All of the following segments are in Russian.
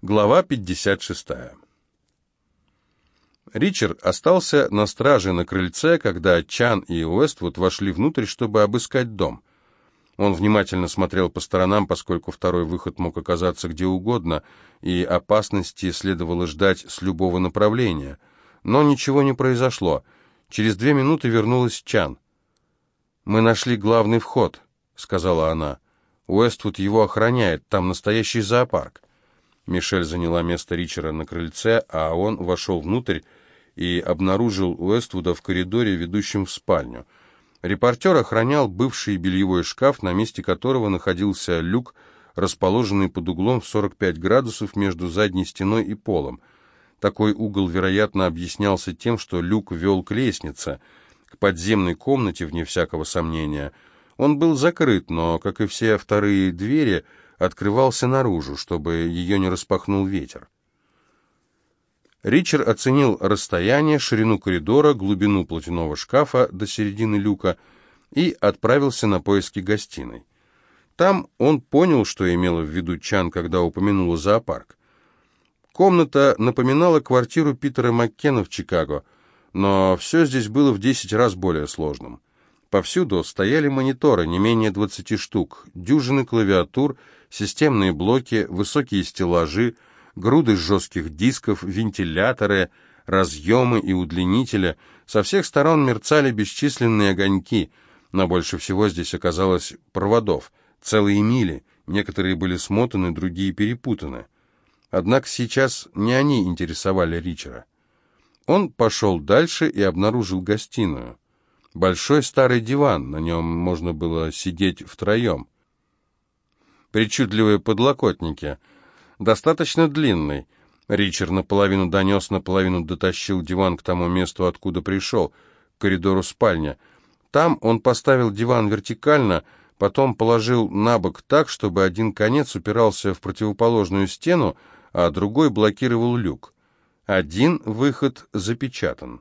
Глава 56. Ричард остался на страже на крыльце, когда Чан и Уэствуд вошли внутрь, чтобы обыскать дом. Он внимательно смотрел по сторонам, поскольку второй выход мог оказаться где угодно, и опасности следовало ждать с любого направления. Но ничего не произошло. Через две минуты вернулась Чан. «Мы нашли главный вход», — сказала она. «Уэствуд его охраняет, там настоящий зоопарк». Мишель заняла место Ричера на крыльце, а он вошел внутрь и обнаружил Уэствуда в коридоре, ведущем в спальню. Репортер охранял бывший бельевой шкаф, на месте которого находился люк, расположенный под углом в 45 градусов между задней стеной и полом. Такой угол, вероятно, объяснялся тем, что люк вел к лестнице, к подземной комнате, вне всякого сомнения. Он был закрыт, но, как и все вторые двери, открывался наружу, чтобы ее не распахнул ветер. Ричард оценил расстояние, ширину коридора, глубину платяного шкафа до середины люка и отправился на поиски гостиной. Там он понял, что имела в виду Чан, когда упомянула зоопарк. Комната напоминала квартиру Питера Маккена в Чикаго, но все здесь было в десять раз более сложным. Повсюду стояли мониторы, не менее 20 штук, дюжины клавиатур, системные блоки, высокие стеллажи, груды жестких дисков, вентиляторы, разъемы и удлинители. Со всех сторон мерцали бесчисленные огоньки, но больше всего здесь оказалось проводов, целые мили, некоторые были смотаны, другие перепутаны. Однако сейчас не они интересовали Ричера. Он пошел дальше и обнаружил гостиную. Большой старый диван, на нем можно было сидеть втроем. Причудливые подлокотники, достаточно длинный. Ричард наполовину донес, наполовину дотащил диван к тому месту, откуда пришел, к коридору спальня. Там он поставил диван вертикально, потом положил на бок так, чтобы один конец упирался в противоположную стену, а другой блокировал люк. Один выход запечатан.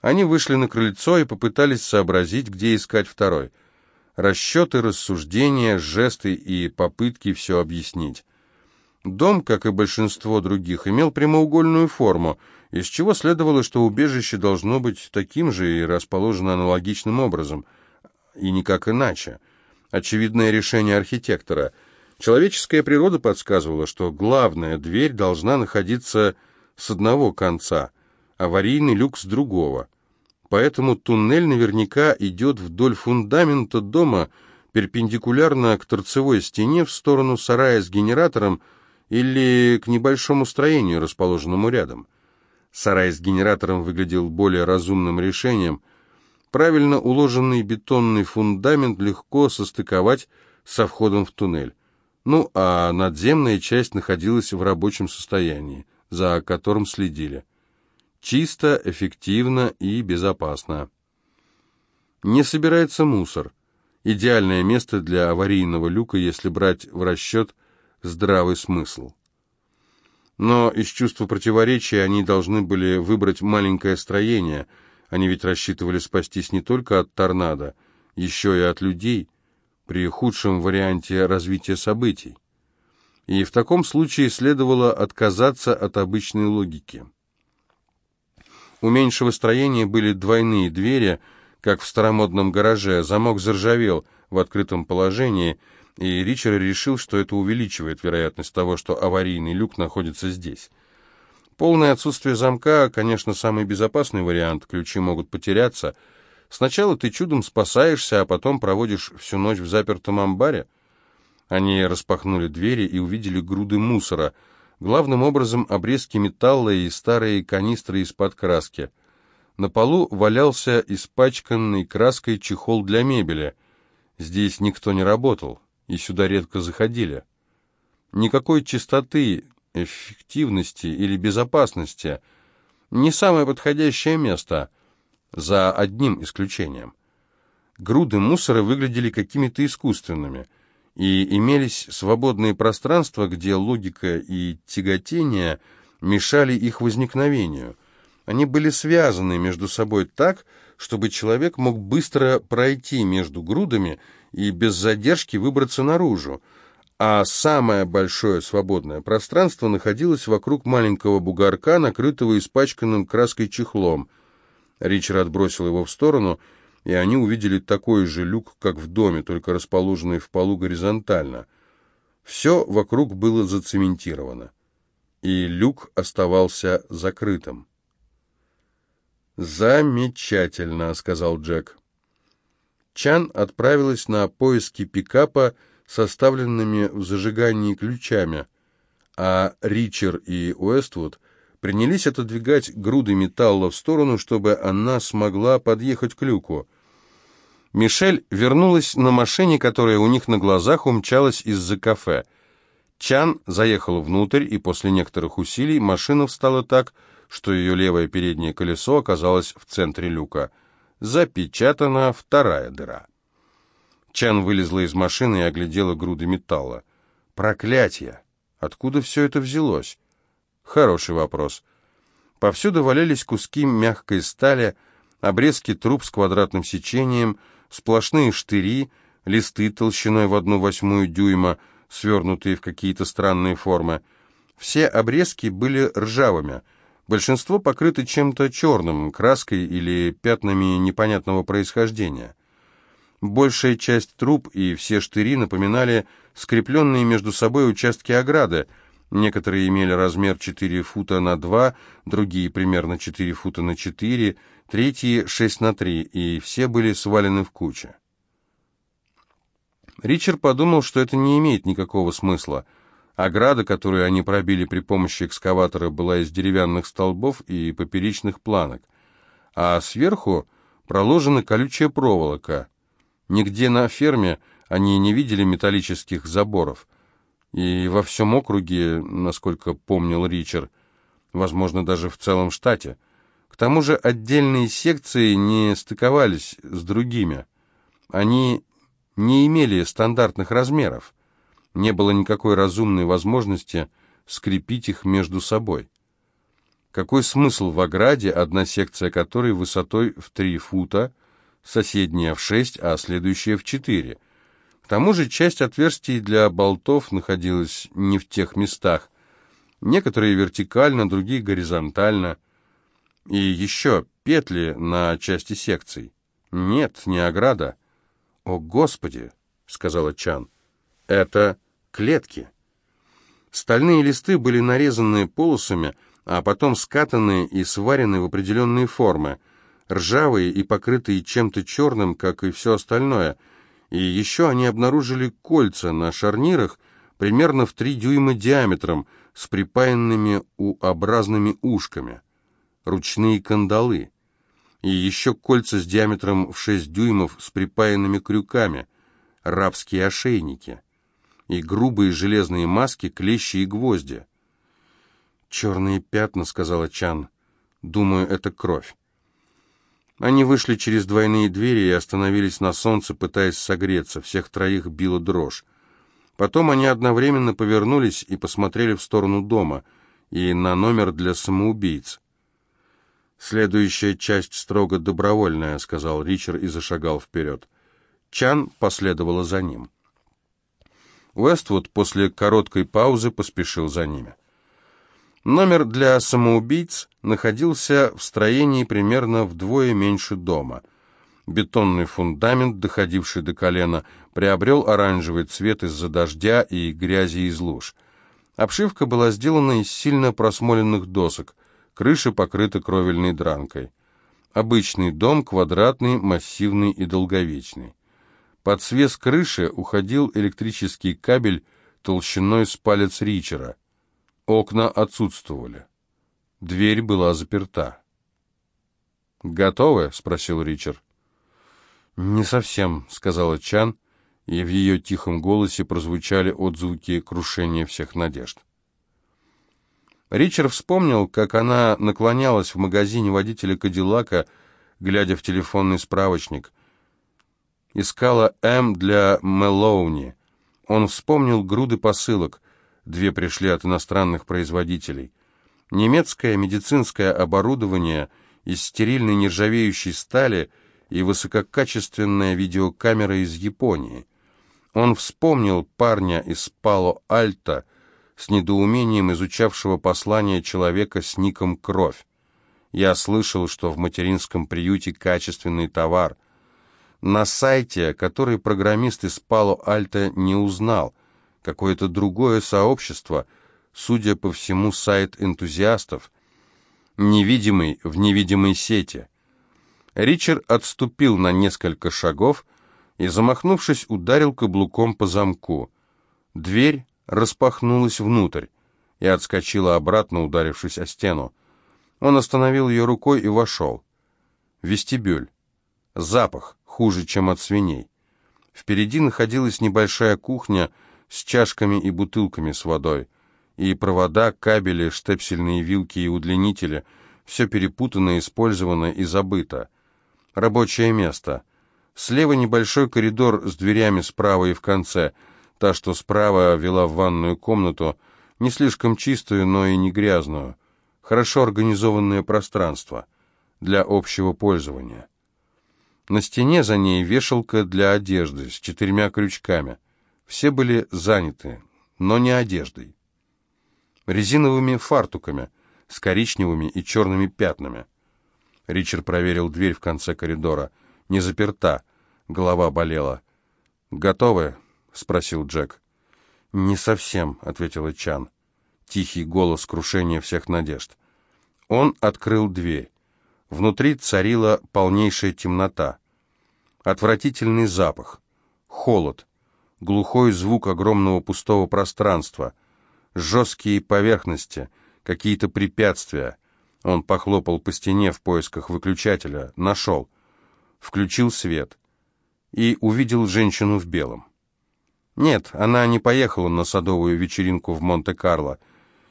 Они вышли на крыльцо и попытались сообразить, где искать второй. Расчеты, рассуждения, жесты и попытки все объяснить. Дом, как и большинство других, имел прямоугольную форму, из чего следовало, что убежище должно быть таким же и расположено аналогичным образом, и никак иначе. Очевидное решение архитектора. Человеческая природа подсказывала, что главная дверь должна находиться с одного конца, аварийный люк с другого поэтому туннель наверняка идет вдоль фундамента дома, перпендикулярно к торцевой стене в сторону сарая с генератором или к небольшому строению, расположенному рядом. Сарай с генератором выглядел более разумным решением. Правильно уложенный бетонный фундамент легко состыковать со входом в туннель. Ну, а надземная часть находилась в рабочем состоянии, за которым следили. Чисто, эффективно и безопасно. Не собирается мусор. Идеальное место для аварийного люка, если брать в расчет здравый смысл. Но из чувства противоречия они должны были выбрать маленькое строение. Они ведь рассчитывали спастись не только от торнадо, еще и от людей, при худшем варианте развития событий. И в таком случае следовало отказаться от обычной логики. У меньшего строения были двойные двери, как в старомодном гараже. Замок заржавел в открытом положении, и Ричард решил, что это увеличивает вероятность того, что аварийный люк находится здесь. Полное отсутствие замка, конечно, самый безопасный вариант, ключи могут потеряться. Сначала ты чудом спасаешься, а потом проводишь всю ночь в запертом амбаре. Они распахнули двери и увидели груды мусора — Главным образом обрезки металла и старые канистры из-под краски. На полу валялся испачканный краской чехол для мебели. Здесь никто не работал, и сюда редко заходили. Никакой чистоты, эффективности или безопасности. Не самое подходящее место, за одним исключением. Груды мусора выглядели какими-то искусственными – и имелись свободные пространства, где логика и тяготение мешали их возникновению. Они были связаны между собой так, чтобы человек мог быстро пройти между грудами и без задержки выбраться наружу, а самое большое свободное пространство находилось вокруг маленького бугорка, накрытого испачканным краской чехлом. Ричард отбросил его в сторону, и они увидели такой же люк, как в доме, только расположенный в полу горизонтально. Все вокруг было зацементировано, и люк оставался закрытым. «Замечательно», — сказал Джек. Чан отправилась на поиски пикапа, составленными в зажигании ключами, а Ричер и Уэствуд принялись отодвигать груды металла в сторону, чтобы она смогла подъехать к люку. Мишель вернулась на машине, которая у них на глазах умчалась из-за кафе. Чан заехала внутрь, и после некоторых усилий машина встала так, что ее левое переднее колесо оказалось в центре люка. Запечатана вторая дыра. Чан вылезла из машины и оглядела груды металла. Проклятье! Откуда все это взялось? Хороший вопрос. Повсюду валялись куски мягкой стали, обрезки труб с квадратным сечением, сплошные штыри, листы толщиной в одну восьмую дюйма, свернутые в какие-то странные формы. Все обрезки были ржавыми. Большинство покрыты чем-то черным, краской или пятнами непонятного происхождения. Большая часть труб и все штыри напоминали скрепленные между собой участки ограды. Некоторые имели размер 4 фута на 2, другие примерно 4 фута на 4, третьи 6 на 3, и все были свалены в кучу. Ричард подумал, что это не имеет никакого смысла. Ограда, которую они пробили при помощи экскаватора, была из деревянных столбов и поперечных планок, а сверху проложена колючая проволока – Нигде на ферме они не видели металлических заборов. И во всем округе, насколько помнил Ричард, возможно, даже в целом штате. К тому же отдельные секции не стыковались с другими. Они не имели стандартных размеров. Не было никакой разумной возможности скрепить их между собой. Какой смысл в ограде, одна секция которой высотой в три фута – соседняя в 6, а следующая в 4. К тому же часть отверстий для болтов находилась не в тех местах. Некоторые вертикально, другие горизонтально. И еще петли на части секций. Нет, не ограда. «О, Господи!» — сказала Чан. «Это клетки». Стальные листы были нарезаны полосами, а потом скатаны и сварены в определенные формы — ржавые и покрытые чем-то черным, как и все остальное. И еще они обнаружили кольца на шарнирах примерно в три дюйма диаметром с припаянными У-образными ушками. Ручные кандалы. И еще кольца с диаметром в шесть дюймов с припаянными крюками. Рабские ошейники. И грубые железные маски, клещи и гвозди. «Черные пятна», — сказала Чан. «Думаю, это кровь». Они вышли через двойные двери и остановились на солнце, пытаясь согреться. Всех троих била дрожь. Потом они одновременно повернулись и посмотрели в сторону дома и на номер для самоубийц. «Следующая часть строго добровольная», — сказал Ричард и зашагал вперед. Чан последовала за ним. Уэствуд после короткой паузы поспешил за ними. Номер для самоубийц находился в строении примерно вдвое меньше дома. Бетонный фундамент, доходивший до колена, приобрел оранжевый цвет из-за дождя и грязи из луж. Обшивка была сделана из сильно просмоленных досок, крыша покрыта кровельной дранкой. Обычный дом, квадратный, массивный и долговечный. Под свес крыши уходил электрический кабель толщиной с палец Ричера – Окна отсутствовали. Дверь была заперта. «Готовы?» — спросил Ричард. «Не совсем», — сказала Чан, и в ее тихом голосе прозвучали отзвуки крушения всех надежд. Ричард вспомнил, как она наклонялась в магазине водителя Кадиллака, глядя в телефонный справочник. Искала «М» для Мелоуни. Он вспомнил груды посылок. Две пришли от иностранных производителей. Немецкое медицинское оборудование из стерильной нержавеющей стали и высококачественная видеокамера из Японии. Он вспомнил парня из Пало-Альто, с недоумением изучавшего послание человека с ником «Кровь». Я слышал, что в материнском приюте качественный товар. На сайте, который программист из Пало-Альто не узнал, какое-то другое сообщество, судя по всему, сайт энтузиастов, невидимый в невидимой сети. Ричард отступил на несколько шагов и, замахнувшись, ударил каблуком по замку. Дверь распахнулась внутрь и отскочила обратно, ударившись о стену. Он остановил ее рукой и вошел. Вестибюль. Запах хуже, чем от свиней. Впереди находилась небольшая кухня с чашками и бутылками с водой. И провода, кабели, штепсельные вилки и удлинители. Все перепутано, использовано и забыто. Рабочее место. Слева небольшой коридор с дверями справа и в конце. Та, что справа, вела в ванную комнату, не слишком чистую, но и не грязную хорошо организованное пространство для общего пользования. На стене за ней вешалка для одежды с четырьмя крючками. Все были заняты, но не одеждой. Резиновыми фартуками с коричневыми и черными пятнами. Ричард проверил дверь в конце коридора. Не заперта, голова болела. «Готовы?» — спросил Джек. «Не совсем», — ответила Чан тихий голос крушения всех надежд. Он открыл дверь. Внутри царила полнейшая темнота. Отвратительный запах, холод, глухой звук огромного пустого пространства, жесткие поверхности, какие-то препятствия. Он похлопал по стене в поисках выключателя, нашел, включил свет и увидел женщину в белом. Нет, она не поехала на садовую вечеринку в Монте-Карло,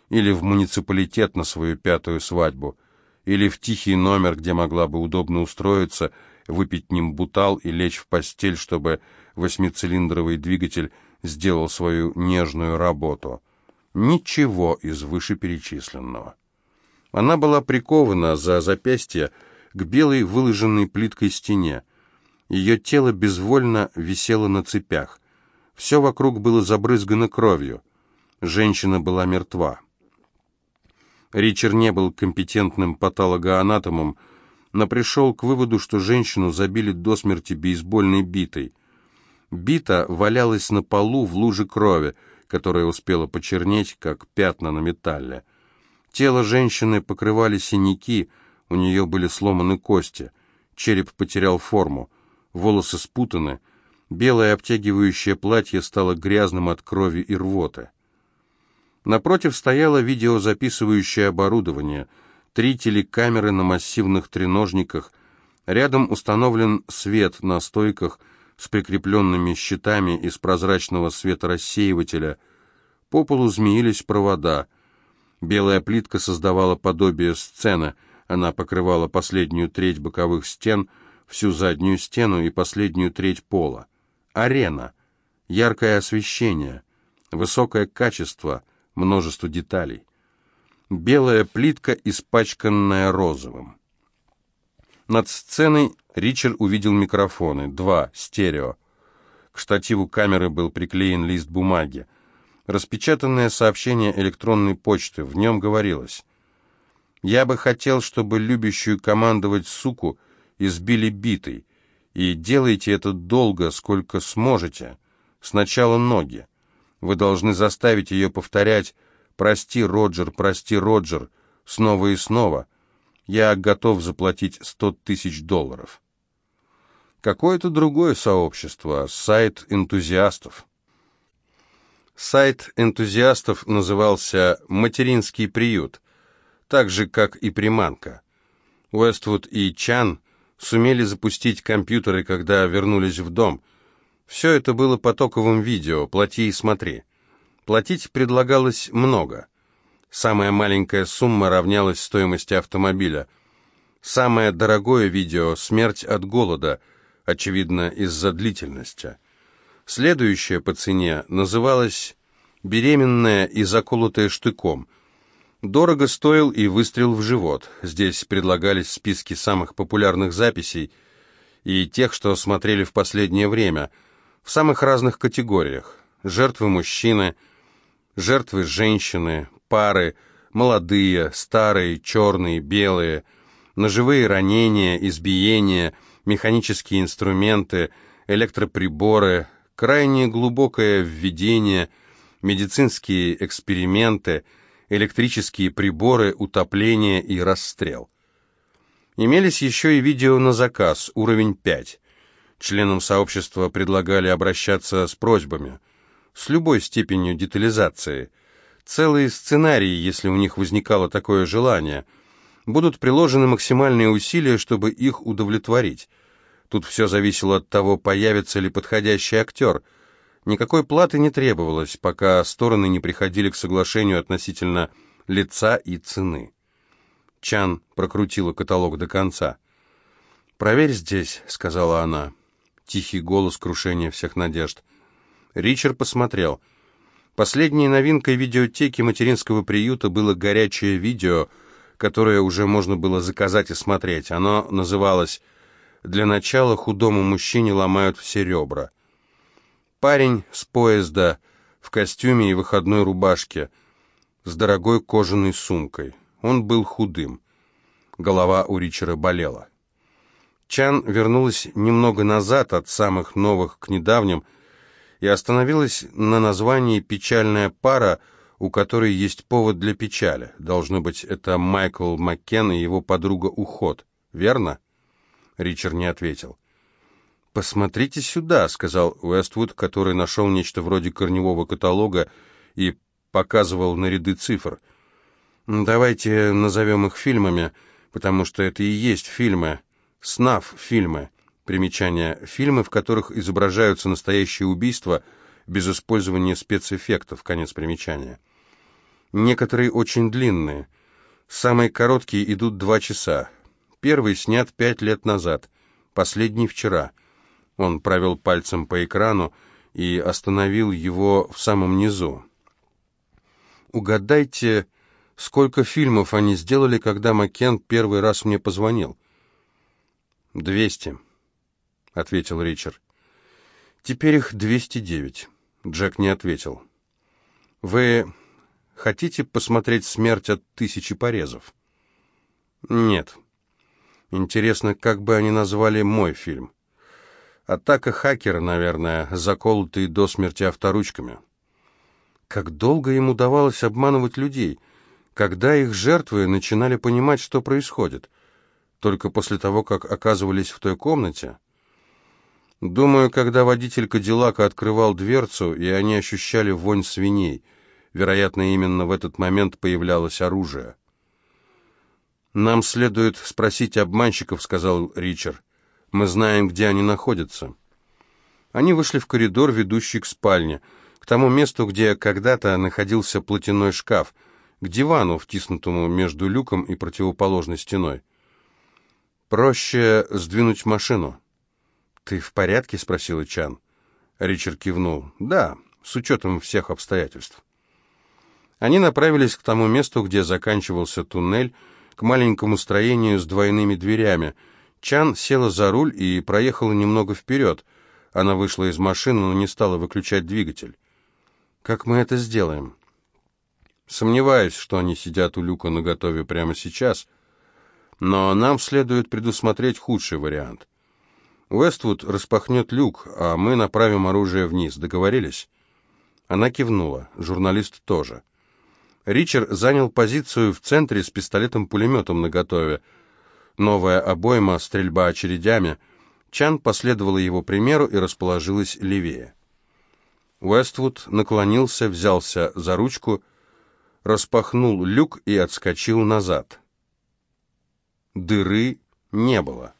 или в муниципалитет на свою пятую свадьбу, или в тихий номер, где могла бы удобно устроиться, выпить нимбутал и лечь в постель, чтобы восьмицилиндровый двигатель сделал свою нежную работу. Ничего из вышеперечисленного. Она была прикована за запястье к белой выложенной плиткой стене. Ее тело безвольно висело на цепях. Все вокруг было забрызгано кровью. Женщина была мертва. Ричард не был компетентным патологоанатомом, но пришел к выводу, что женщину забили до смерти бейсбольной битой. Бита валялась на полу в луже крови, которая успела почернеть, как пятна на металле. Тело женщины покрывали синяки, у нее были сломаны кости, череп потерял форму, волосы спутаны, белое обтягивающее платье стало грязным от крови и рвоты. Напротив стояло видеозаписывающее оборудование, три телекамеры на массивных треножниках, рядом установлен свет на стойках с прикрепленными щитами из прозрачного светорассеивателя, по полу змеились провода. Белая плитка создавала подобие сцены, она покрывала последнюю треть боковых стен, всю заднюю стену и последнюю треть пола. Арена. Яркое освещение. Высокое качество — множество деталей. Белая плитка, испачканная розовым. Над сценой Ричард увидел микрофоны, два, стерео. К штативу камеры был приклеен лист бумаги. Распечатанное сообщение электронной почты, в нем говорилось «Я бы хотел, чтобы любящую командовать суку избили битой, и делайте это долго, сколько сможете. Сначала ноги. Вы должны заставить ее повторять «Прости, Роджер, прости, Роджер» снова и снова. Я готов заплатить сто тысяч долларов. Какое-то другое сообщество, сайт энтузиастов. Сайт энтузиастов назывался «Материнский приют», так же, как и приманка. Уэствуд и Чан сумели запустить компьютеры, когда вернулись в дом – все это было потоковым видео, плати и смотри. Платить предлагалось много. Самая маленькая сумма равнялась стоимости автомобиля. Самое дорогое видео «Смерть от голода», очевидно, из-за длительности. Следующее по цене называлось «Беременная и заколотая штыком». Дорого стоил и выстрел в живот. Здесь предлагались списки самых популярных записей и тех, что смотрели в последнее время – в самых разных категориях. Жертвы мужчины, жертвы женщины, пары, молодые, старые, черные, белые, ножевые ранения, избиения, механические инструменты, электроприборы, крайне глубокое введение, медицинские эксперименты, электрические приборы, утопление и расстрел. Имелись еще и видео на заказ, уровень 5. Членам сообщества предлагали обращаться с просьбами, с любой степенью детализации. Целые сценарии, если у них возникало такое желание. Будут приложены максимальные усилия, чтобы их удовлетворить. Тут все зависело от того, появится ли подходящий актер. Никакой платы не требовалось, пока стороны не приходили к соглашению относительно лица и цены. Чан прокрутила каталог до конца. «Проверь здесь», — сказала она. Тихий голос крушения всех надежд. Ричард посмотрел. Последней новинкой видеотеки материнского приюта было горячее видео, которое уже можно было заказать и смотреть. Оно называлось «Для начала худому мужчине ломают все ребра». Парень с поезда в костюме и выходной рубашке с дорогой кожаной сумкой. Он был худым. Голова у Ричера болела. Чан вернулась немного назад от самых новых к недавним и остановилась на названии «Печальная пара», у которой есть повод для печали. Должно быть, это Майкл Маккен и его подруга Уход. Верно? Ричард не ответил. «Посмотрите сюда», — сказал Уэствуд, который нашел нечто вроде корневого каталога и показывал на ряды цифр — Давайте назовем их фильмами, потому что это и есть фильмы. СНАФ фильмы. Примечание. Фильмы, в которых изображаются настоящие убийства без использования спецэффектов. Конец примечания. Некоторые очень длинные. Самые короткие идут два часа. Первый снят пять лет назад, последний вчера. Он провел пальцем по экрану и остановил его в самом низу. Угадайте, сколько фильмов они сделали, когда Маккен первый раз мне позвонил. «Двести», — ответил Ричард. «Теперь их двести девять». Джек не ответил. «Вы хотите посмотреть смерть от тысячи порезов?» «Нет». «Интересно, как бы они назвали мой фильм?» «Атака хакера, наверное, заколотый до смерти авторучками». Как долго ему давалось обманывать людей — когда их жертвы начинали понимать, что происходит? Только после того, как оказывались в той комнате? Думаю, когда водитель Кадиллака открывал дверцу, и они ощущали вонь свиней. Вероятно, именно в этот момент появлялось оружие. «Нам следует спросить обманщиков», — сказал Ричард. «Мы знаем, где они находятся». Они вышли в коридор, ведущий к спальне, к тому месту, где когда-то находился платяной шкаф — к дивану, втиснутому между люком и противоположной стеной. «Проще сдвинуть машину». «Ты в порядке?» — спросил Чан. Ричард кивнул. «Да, с учетом всех обстоятельств». Они направились к тому месту, где заканчивался туннель, к маленькому строению с двойными дверями. Чан села за руль и проехала немного вперед. Она вышла из машины, но не стала выключать двигатель. «Как мы это сделаем?» Сомневаюсь, что они сидят у люка наготове прямо сейчас, но нам следует предусмотреть худший вариант. Уэствуд распахнет люк, а мы направим оружие вниз. Договорились?» Она кивнула, журналист тоже. Ричард занял позицию в центре с пистолетом-пулеметом наготове. Новая обойма, стрельба очередями. Чан последовала его примеру и расположилась левее. Уэствуд наклонился, взялся за ручку распахнул люк и отскочил назад. Дыры не было.